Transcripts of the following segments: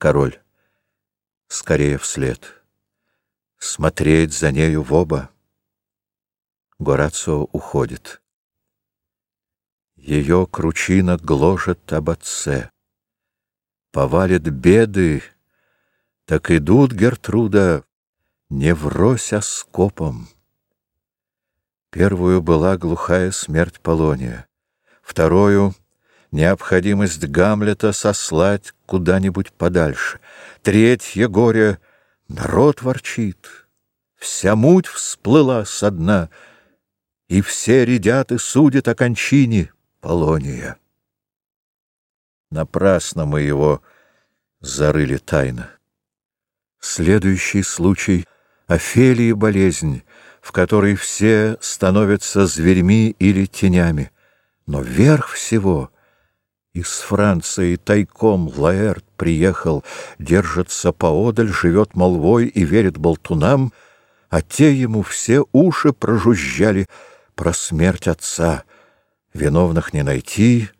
Король. Скорее вслед. Смотреть за нею в оба. Горацио уходит. Ее кручина гложет об отце. Повалит беды, так идут, Гертруда, не врозь, а скопом. Первую была глухая смерть Полония, вторую — необходимость Гамлета сослать куда-нибудь подальше, третье горе — народ ворчит, вся муть всплыла со дна, и все рядят и судят о кончине Полония. Напрасно мы его зарыли тайно. Следующий случай — Офелии болезнь, в которой все становятся зверьми или тенями. Но верх всего из Франции тайком Лаэрт приехал, держится поодаль, живет молвой и верит болтунам, а те ему все уши прожужжали про смерть отца. Виновных не найти,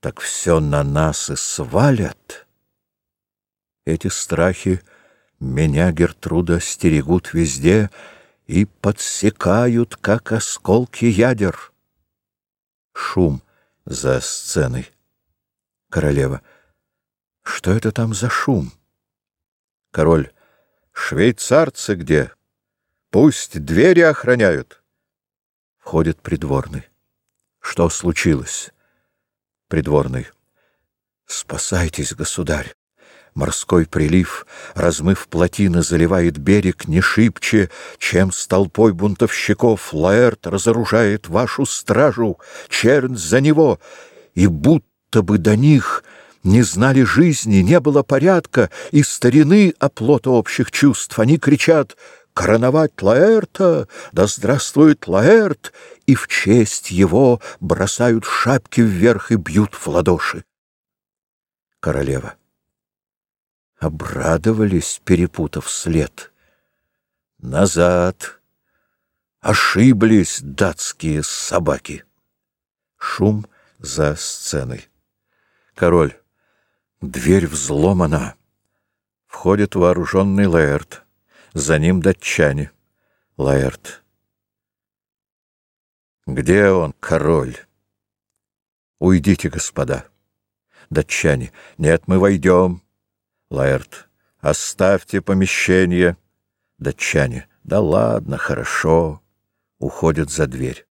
так все на нас и свалят. Эти страхи меня, Гертруда, стерегут везде и подсекают, как осколки ядер. Шум за сценой. Королева. Что это там за шум? Король. Швейцарцы где? Пусть двери охраняют. Входит придворный. Что случилось? Придворный. Спасайтесь, государь. Морской прилив, размыв плотины, заливает берег не шибче, чем с толпой бунтовщиков Лаэрт разоружает вашу стражу, чернь за него, и будто бы до них не знали жизни, не было порядка и старины оплота общих чувств. Они кричат «Короновать Лаэрта! Да здравствует Лаэрт!» и в честь его бросают шапки вверх и бьют в ладоши. Королева обрадовались, перепутав след. Назад! Ошиблись датские собаки! Шум за сценой. Король. Дверь взломана. Входит вооруженный Лаэрт. За ним датчане. Лаэрт. Где он, король? Уйдите, господа. Датчане. Нет, мы войдем. Лаэрт. Оставьте помещение. Датчане. Да ладно, хорошо. Уходят за дверь.